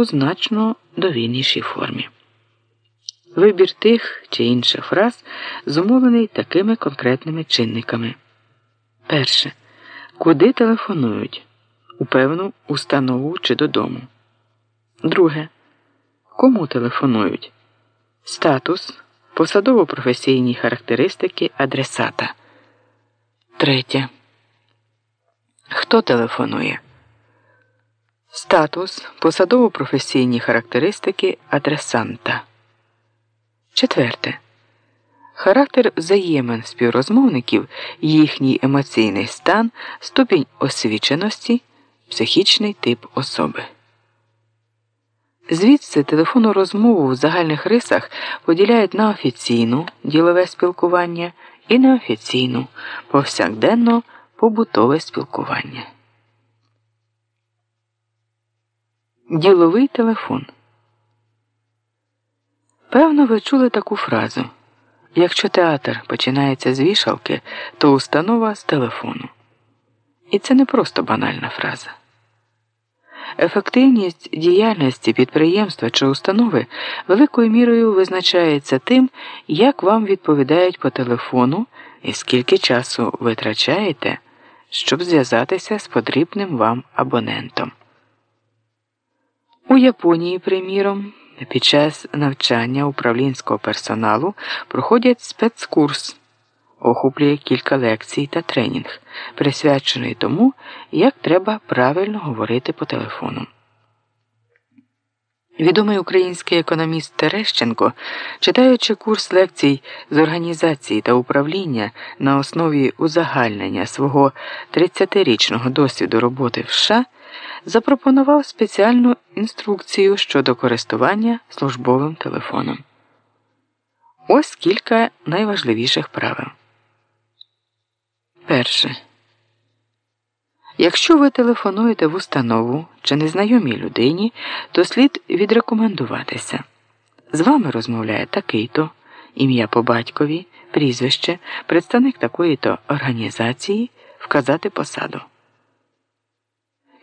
у значно довільнішій формі. Вибір тих чи інших фраз зумовлений такими конкретними чинниками. Перше. Куди телефонують? У певну установу чи додому. Друге. Кому телефонують? Статус, посадово-професійні характеристики адресата. Третє. Хто телефонує? Статус, посадово-професійні характеристики адресанта. Четверте. Характер взаємин співрозмовників, їхній емоційний стан, ступінь освіченості, психічний тип особи. Звідси телефонну розмову в загальних рисах поділяють на офіційну ділове спілкування і неофіційну повсякденно побутове спілкування. Діловий телефон. Певно, ви чули таку фразу. Якщо театр починається з вішалки, то установа з телефону. І це не просто банальна фраза. Ефективність діяльності підприємства чи установи великою мірою визначається тим, як вам відповідають по телефону і скільки часу витрачаєте, щоб зв'язатися з потрібним вам абонентом. У Японії, приміром, під час навчання управлінського персоналу проходять спецкурс, охоплює кілька лекцій та тренінг, присвячений тому, як треба правильно говорити по телефону. Відомий український економіст Терещенко, читаючи курс лекцій з організації та управління на основі узагальнення свого 30-річного досвіду роботи в США, запропонував спеціальну інструкцію щодо користування службовим телефоном. Ось кілька найважливіших правил. Перше. Якщо ви телефонуєте в установу чи незнайомій людині, то слід відрекомендуватися. З вами розмовляє такий-то, ім'я по батькові, прізвище, представник такої-то організації, вказати посаду.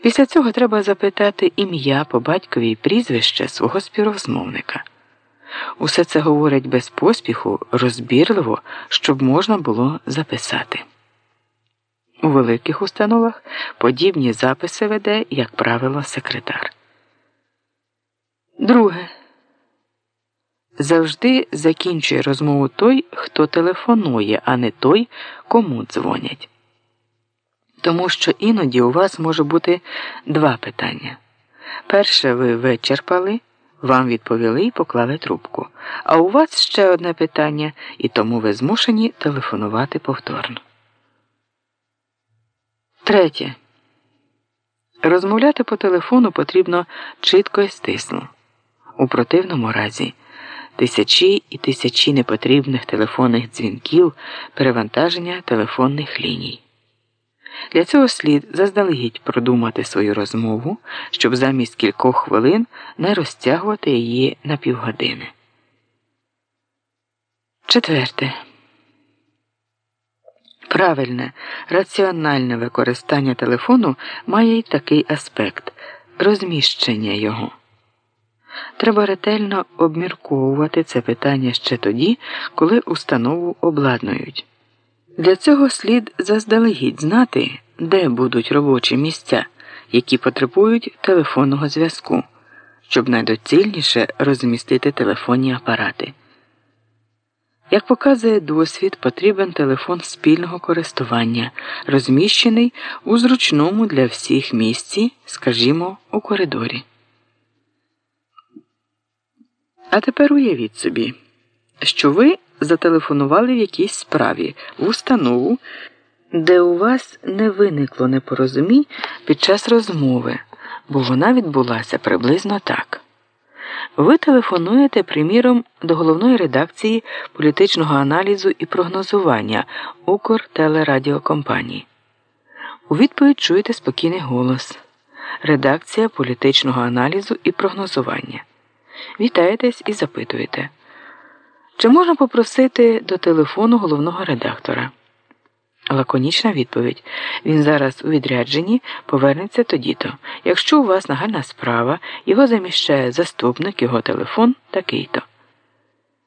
Після цього треба запитати ім'я по батькові прізвище свого співрозмовника. Усе це говорять без поспіху, розбірливо, щоб можна було записати. У великих установах подібні записи веде, як правило, секретар. Друге. Завжди закінчує розмову той, хто телефонує, а не той, кому дзвонять. Тому що іноді у вас може бути два питання. Перше, ви вичерпали, вам відповіли і поклали трубку. А у вас ще одне питання, і тому ви змушені телефонувати повторно. Третє. Розмовляти по телефону потрібно чітко і стисло. У противному разі тисячі і тисячі непотрібних телефонних дзвінків, перевантаження телефонних ліній. Для цього слід заздалегідь продумати свою розмову, щоб замість кількох хвилин не розтягувати її на півгодини. Четверте. Правильне, раціональне використання телефону має й такий аспект розміщення його. Треба ретельно обмірковувати це питання ще тоді, коли установу обладнують. Для цього слід заздалегідь знати, де будуть робочі місця, які потребують телефонного зв'язку, щоб найдоцільніше розмістити телефонні апарати. Як показує досвід, потрібен телефон спільного користування, розміщений у зручному для всіх місці, скажімо, у коридорі. А тепер уявіть собі, що ви зателефонували в якійсь справі в установу, де у вас не виникло непорозумінь під час розмови, бо вона відбулася приблизно так. Ви телефонуєте, приміром, до головної редакції політичного аналізу і прогнозування Укртелерадіокомпанії. У відповідь чуєте спокійний голос. Редакція політичного аналізу і прогнозування. Вітаєтесь і запитуєте. Чи можна попросити до телефону головного редактора? Лаконічна відповідь. Він зараз у відрядженні повернеться тоді-то. Якщо у вас нагальна справа, його заміщає заступник, його телефон такий-то.